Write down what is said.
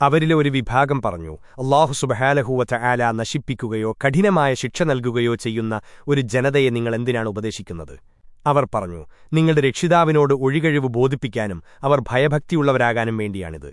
അവരിലെ ഒരു വിഭാഗം പറഞ്ഞു അള്ളാഹു സുബഹാലഹൂവറ്റ ആല നശിപ്പിക്കുകയോ കഠിനമായ ശിക്ഷ നൽകുകയോ ചെയ്യുന്ന ഒരു ജനതയെ നിങ്ങൾ എന്തിനാണ് ഉപദേശിക്കുന്നത്? അവർ പറഞ്ഞു നിങ്ങളുടെ രക്ഷിതാവിനോട് ഒഴികഴിവ് ബോധിപ്പിക്കാനും അവർ ഭയഭക്തിയുള്ളവരാകാനും വേണ്ടിയാണിത്.